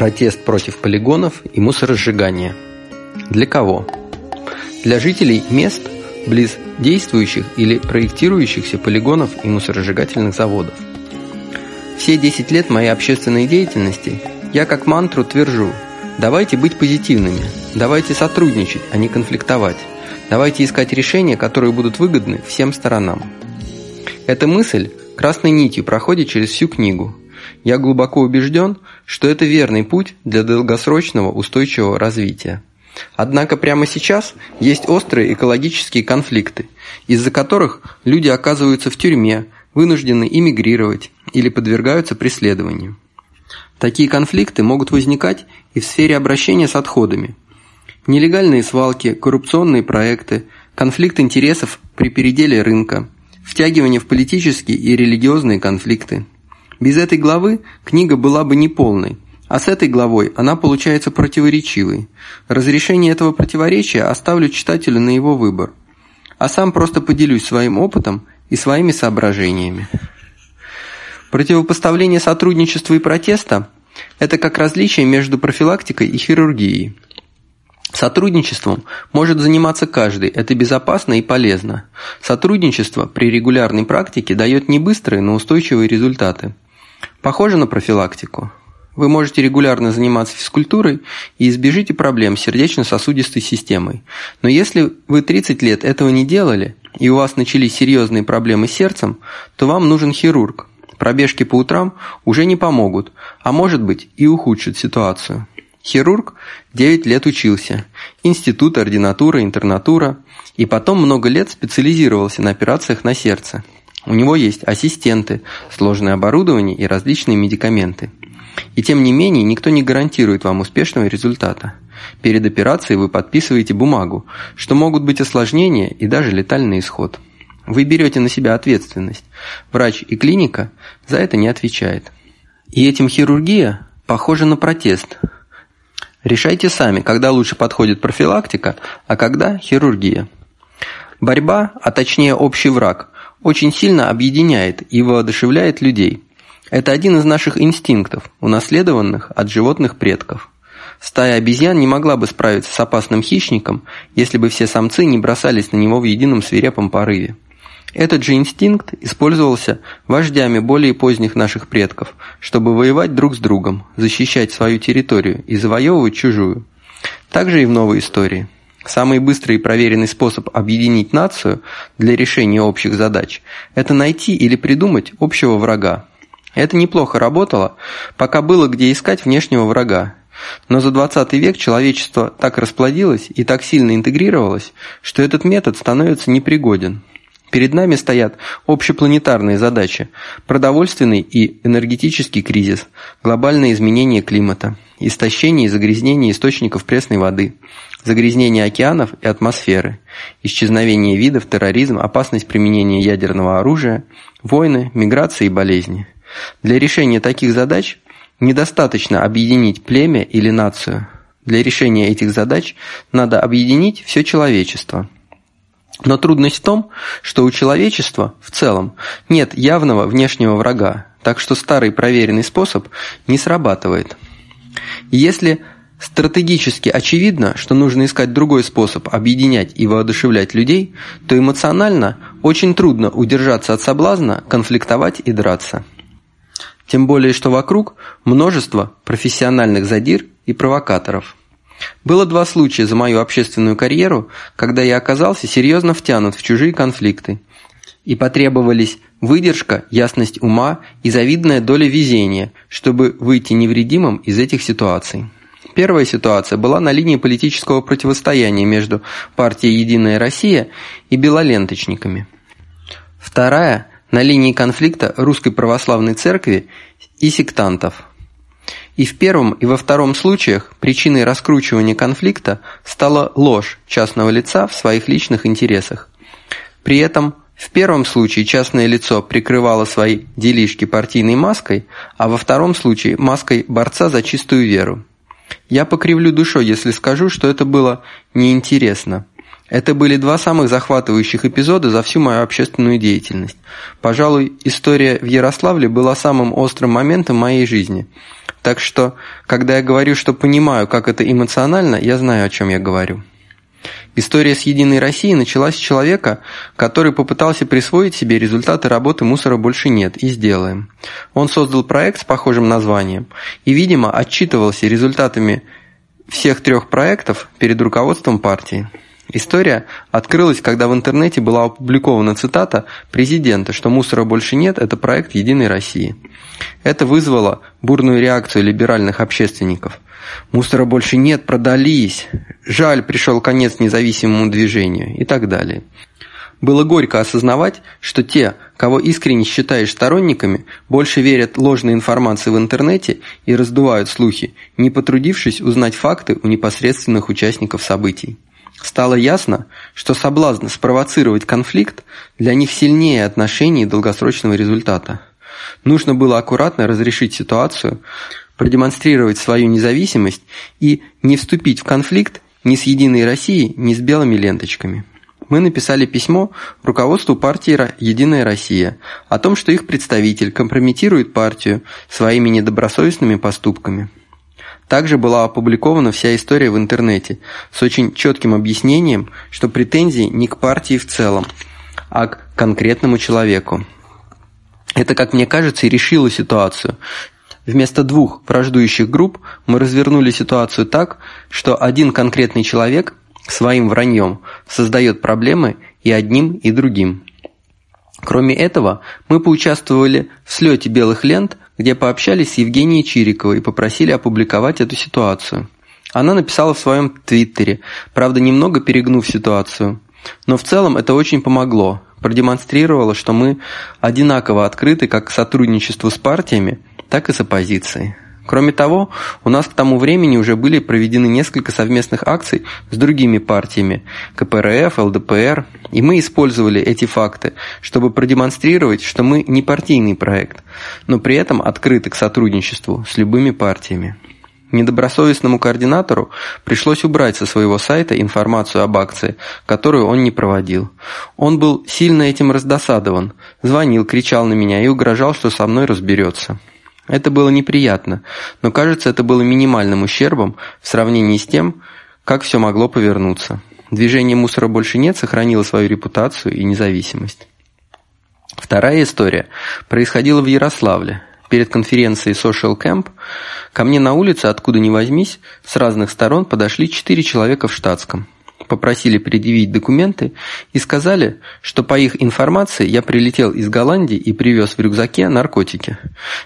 Протест против полигонов и мусоросжигания. Для кого? Для жителей мест близ действующих или проектирующихся полигонов и мусоросжигательных заводов. Все 10 лет моей общественной деятельности я как мантру твержу Давайте быть позитивными, давайте сотрудничать, а не конфликтовать. Давайте искать решения, которые будут выгодны всем сторонам. Эта мысль красной нитью проходит через всю книгу. Я глубоко убежден, что это верный путь для долгосрочного устойчивого развития. Однако прямо сейчас есть острые экологические конфликты, из-за которых люди оказываются в тюрьме, вынуждены эмигрировать или подвергаются преследованию. Такие конфликты могут возникать и в сфере обращения с отходами. Нелегальные свалки, коррупционные проекты, конфликт интересов при переделе рынка, втягивание в политические и религиозные конфликты. Без этой главы книга была бы неполной, а с этой главой она получается противоречивой. Разрешение этого противоречия оставлю читателю на его выбор, а сам просто поделюсь своим опытом и своими соображениями. Противопоставление сотрудничества и протеста – это как различие между профилактикой и хирургией. Сотрудничеством может заниматься каждый, это безопасно и полезно. Сотрудничество при регулярной практике дает не быстрые, но устойчивые результаты. Похоже на профилактику. Вы можете регулярно заниматься физкультурой и избежите проблем с сердечно-сосудистой системой. Но если вы 30 лет этого не делали, и у вас начались серьезные проблемы с сердцем, то вам нужен хирург, Пробежки по утрам уже не помогут, а может быть и ухудшат ситуацию. Хирург 9 лет учился, институт, ординатура, интернатура, и потом много лет специализировался на операциях на сердце. У него есть ассистенты, сложное оборудование и различные медикаменты. И тем не менее, никто не гарантирует вам успешного результата. Перед операцией вы подписываете бумагу, что могут быть осложнения и даже летальный исход. Вы берете на себя ответственность. Врач и клиника за это не отвечает. И этим хирургия похожа на протест. Решайте сами, когда лучше подходит профилактика, а когда хирургия. Борьба, а точнее общий враг, очень сильно объединяет и воодушевляет людей. Это один из наших инстинктов, унаследованных от животных предков. Стая обезьян не могла бы справиться с опасным хищником, если бы все самцы не бросались на него в едином свирепом порыве. Этот же инстинкт использовался вождями более поздних наших предков, чтобы воевать друг с другом, защищать свою территорию и завоевывать чужую. Так же и в новой истории. Самый быстрый и проверенный способ объединить нацию для решения общих задач – это найти или придумать общего врага. Это неплохо работало, пока было где искать внешнего врага. Но за 20 век человечество так расплодилось и так сильно интегрировалось, что этот метод становится непригоден. Перед нами стоят общепланетарные задачи – продовольственный и энергетический кризис, глобальное изменение климата, истощение и загрязнение источников пресной воды, загрязнение океанов и атмосферы, исчезновение видов, терроризм, опасность применения ядерного оружия, войны, миграции и болезни. Для решения таких задач недостаточно объединить племя или нацию. Для решения этих задач надо объединить все человечество – но трудность в том, что у человечества в целом нет явного внешнего врага, так что старый проверенный способ не срабатывает. Если стратегически очевидно, что нужно искать другой способ объединять и воодушевлять людей, то эмоционально очень трудно удержаться от соблазна конфликтовать и драться. Тем более, что вокруг множество профессиональных задир и провокаторов – было два случая за мою общественную карьеру, когда я оказался серьезно втянут в чужие конфликты. И потребовались выдержка, ясность ума и завидная доля везения, чтобы выйти невредимым из этих ситуаций. Первая ситуация была на линии политического противостояния между партией «Единая Россия» и белоленточниками. Вторая – на линии конфликта Русской Православной Церкви и сектантов – и в первом, и во втором случаях причиной раскручивания конфликта стала ложь частного лица в своих личных интересах. При этом в первом случае частное лицо прикрывало свои делишки партийной маской, а во втором случае маской борца за чистую веру. Я покривлю душой, если скажу, что это было неинтересно. Это были два самых захватывающих эпизода за всю мою общественную деятельность. Пожалуй, история в Ярославле была самым острым моментом моей жизни. Так что, когда я говорю, что понимаю, как это эмоционально, я знаю, о чем я говорю. История с «Единой Россией» началась с человека, который попытался присвоить себе результаты работы «Мусора больше нет» и «Сделаем». Он создал проект с похожим названием и, видимо, отчитывался результатами всех трех проектов перед руководством партии. История открылась, когда в интернете была опубликована цитата президента, что «Мусора больше нет» – это проект «Единой России». Это вызвало бурную реакцию либеральных общественников. «Мусора больше нет, продались», «Жаль, пришел конец независимому движению» и так далее. Было горько осознавать, что те, кого искренне считаешь сторонниками, больше верят ложной информации в интернете и раздувают слухи, не потрудившись узнать факты у непосредственных участников событий. Стало ясно, что соблазн спровоцировать конфликт для них сильнее отношений долгосрочного результата. Нужно было аккуратно разрешить ситуацию, продемонстрировать свою независимость и не вступить в конфликт ни с «Единой Россией», ни с белыми ленточками. Мы написали письмо руководству партии «Единая Россия» о том, что их представитель компрометирует партию своими недобросовестными поступками. Также была опубликована вся история в интернете с очень четким объяснением, что претензии не к партии в целом, а к конкретному человеку. Это, как мне кажется, и решило ситуацию. Вместо двух враждующих групп мы развернули ситуацию так, что один конкретный человек своим враньем создает проблемы и одним, и другим. Кроме этого, мы поучаствовали в слете белых лент где пообщались с Евгенией Чириковой и попросили опубликовать эту ситуацию. Она написала в своем твиттере, правда немного перегнув ситуацию. Но в целом это очень помогло, продемонстрировало, что мы одинаково открыты как к сотрудничеству с партиями, так и с оппозицией. Кроме того, у нас к тому времени уже были проведены несколько совместных акций с другими партиями – КПРФ, ЛДПР, и мы использовали эти факты, чтобы продемонстрировать, что мы не партийный проект, но при этом открыты к сотрудничеству с любыми партиями. Недобросовестному координатору пришлось убрать со своего сайта информацию об акции, которую он не проводил. Он был сильно этим раздосадован, звонил, кричал на меня и угрожал, что со мной разберется. Это было неприятно, но кажется, это было минимальным ущербом в сравнении с тем, как все могло повернуться. Движение «Мусора больше нет» сохранило свою репутацию и независимость. Вторая история происходила в Ярославле. Перед конференцией Social Camp ко мне на улице, откуда ни возьмись, с разных сторон подошли четыре человека в штатском – попросили предъявить документы и сказали, что по их информации я прилетел из Голландии и привез в рюкзаке наркотики.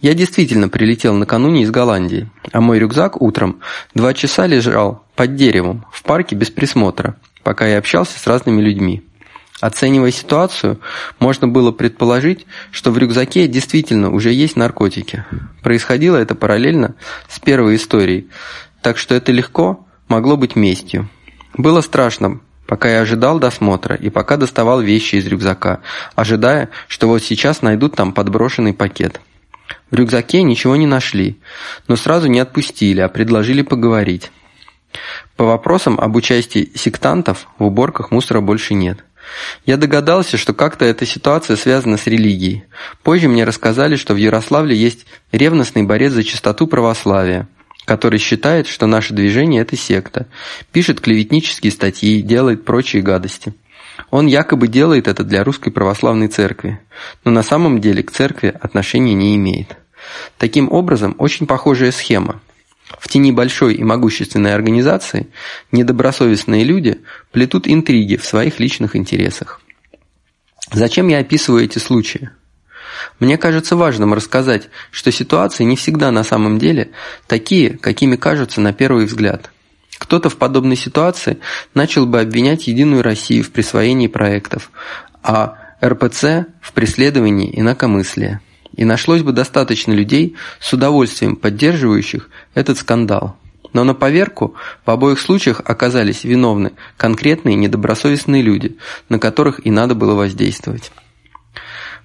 Я действительно прилетел накануне из Голландии, а мой рюкзак утром два часа лежал под деревом в парке без присмотра, пока я общался с разными людьми. Оценивая ситуацию, можно было предположить, что в рюкзаке действительно уже есть наркотики. Происходило это параллельно с первой историей, так что это легко могло быть местью. Было страшно, пока я ожидал досмотра и пока доставал вещи из рюкзака, ожидая, что вот сейчас найдут там подброшенный пакет. В рюкзаке ничего не нашли, но сразу не отпустили, а предложили поговорить. По вопросам об участии сектантов в уборках мусора больше нет. Я догадался, что как-то эта ситуация связана с религией. Позже мне рассказали, что в Ярославле есть ревностный борец за чистоту православия, который считает, что наше движение – это секта, пишет клеветнические статьи, делает прочие гадости. Он якобы делает это для русской православной церкви, но на самом деле к церкви отношения не имеет. Таким образом, очень похожая схема. В тени большой и могущественной организации недобросовестные люди плетут интриги в своих личных интересах. Зачем я описываю эти случаи? Мне кажется важным рассказать, что ситуации не всегда на самом деле такие, какими кажутся на первый взгляд. Кто-то в подобной ситуации начал бы обвинять Единую Россию в присвоении проектов, а РПЦ в преследовании инакомыслия. И нашлось бы достаточно людей, с удовольствием поддерживающих этот скандал. Но на поверку в обоих случаях оказались виновны конкретные недобросовестные люди, на которых и надо было воздействовать.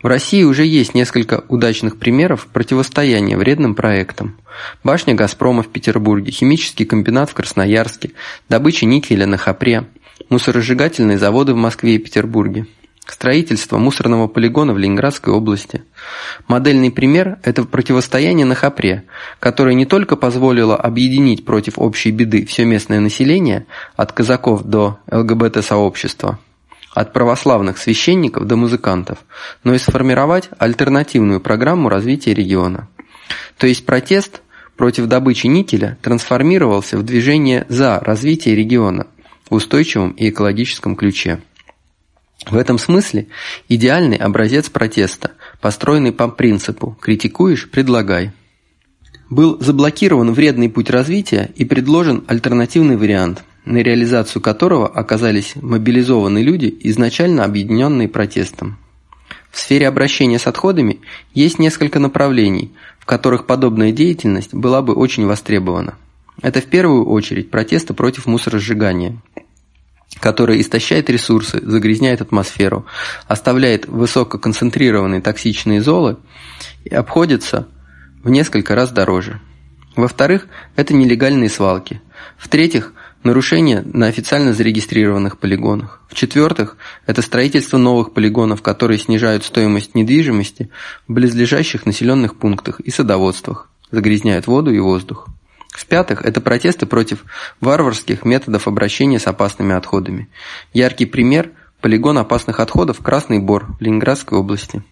В России уже есть несколько удачных примеров противостояния вредным проектам. Башня «Газпрома» в Петербурге, химический комбинат в Красноярске, добыча никеля на Хапре. мусоросжигательные заводы в Москве и Петербурге, строительство мусорного полигона в Ленинградской области. Модельный пример – это противостояние на Хапре, которое не только позволило объединить против общей беды все местное население, от казаков до ЛГБТ-сообщества, от православных священников до музыкантов, но и сформировать альтернативную программу развития региона. То есть протест против добычи никеля трансформировался в движение за развитие региона в устойчивом и экологическом ключе. В этом смысле идеальный образец протеста, построенный по принципу «критикуешь – предлагай». Был заблокирован вредный путь развития и предложен альтернативный вариант, на реализацию которого оказались мобилизованы люди, изначально объединенные протестом. В сфере обращения с отходами есть несколько направлений, в которых подобная деятельность была бы очень востребована. Это в первую очередь протесты против мусоросжигания, которое истощает ресурсы, загрязняет атмосферу, оставляет высококонцентрированные токсичные золы и обходится в несколько раз дороже. Во-вторых, это нелегальные свалки. В-третьих, нарушения на официально зарегистрированных полигонах. В-четвертых, это строительство новых полигонов, которые снижают стоимость недвижимости в близлежащих населенных пунктах и садоводствах, загрязняют воду и воздух. В-пятых, это протесты против варварских методов обращения с опасными отходами. Яркий пример – полигон опасных отходов «Красный Бор» в Ленинградской области.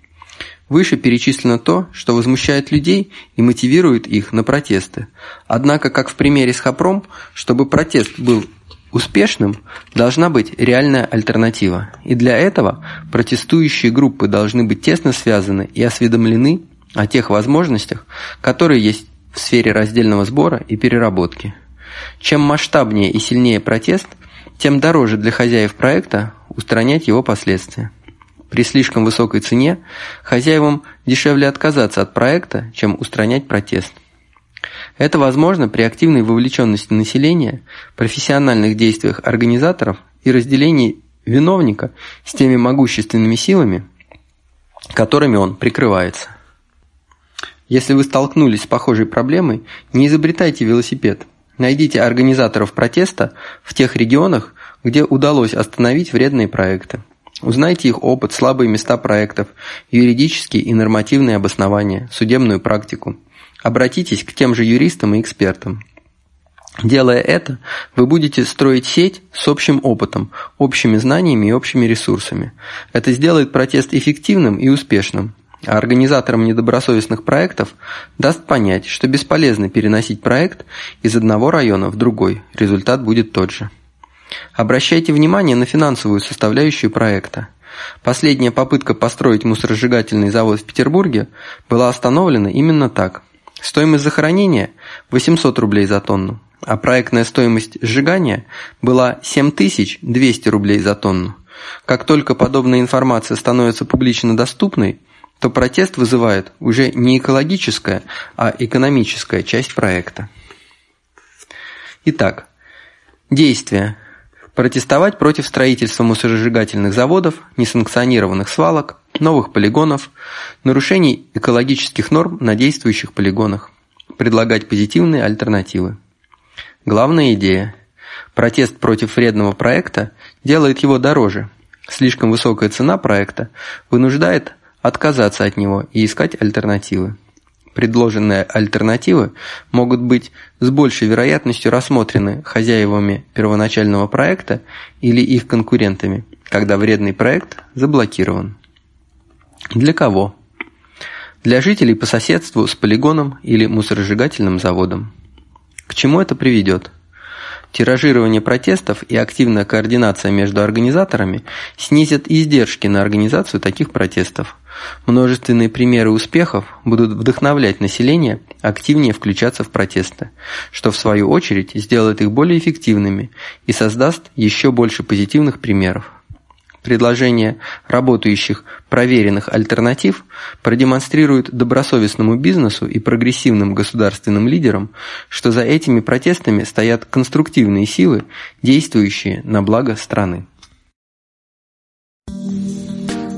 Выше перечислено то, что возмущает людей и мотивирует их на протесты. Однако, как в примере с Хопром, чтобы протест был успешным, должна быть реальная альтернатива. И для этого протестующие группы должны быть тесно связаны и осведомлены о тех возможностях, которые есть в сфере раздельного сбора и переработки. Чем масштабнее и сильнее протест, тем дороже для хозяев проекта устранять его последствия. При слишком высокой цене хозяевам дешевле отказаться от проекта, чем устранять протест. Это возможно при активной вовлеченности населения, профессиональных действиях организаторов и разделении виновника с теми могущественными силами, которыми он прикрывается. Если вы столкнулись с похожей проблемой, не изобретайте велосипед. Найдите организаторов протеста в тех регионах, где удалось остановить вредные проекты. Узнайте их опыт, слабые места проектов, юридические и нормативные обоснования, судебную практику. Обратитесь к тем же юристам и экспертам. Делая это, вы будете строить сеть с общим опытом, общими знаниями и общими ресурсами. Это сделает протест эффективным и успешным, а организаторам недобросовестных проектов даст понять, что бесполезно переносить проект из одного района в другой, результат будет тот же. Обращайте внимание на финансовую составляющую проекта. Последняя попытка построить мусоросжигательный завод в Петербурге была остановлена именно так. Стоимость захоронения – 800 рублей за тонну, а проектная стоимость сжигания была 7200 рублей за тонну. Как только подобная информация становится публично доступной, то протест вызывает уже не экологическая, а экономическая часть проекта. Итак, действия – протестовать против строительства мусоросжигательных заводов, несанкционированных свалок, новых полигонов, нарушений экологических норм на действующих полигонах, предлагать позитивные альтернативы. Главная идея – протест против вредного проекта делает его дороже. Слишком высокая цена проекта вынуждает отказаться от него и искать альтернативы. Предложенные альтернативы могут быть с большей вероятностью рассмотрены хозяевами первоначального проекта или их конкурентами, когда вредный проект заблокирован. Для кого? Для жителей по соседству с полигоном или мусоросжигательным заводом. К чему это приведет? Тиражирование протестов и активная координация между организаторами снизят издержки на организацию таких протестов. Множественные примеры успехов будут вдохновлять население активнее включаться в протесты, что в свою очередь сделает их более эффективными и создаст еще больше позитивных примеров. Предложение работающих проверенных альтернатив продемонстрирует добросовестному бизнесу и прогрессивным государственным лидерам, что за этими протестами стоят конструктивные силы, действующие на благо страны.